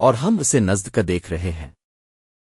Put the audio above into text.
اور ہم اسے نزد کا دیکھ رہے ہیں۔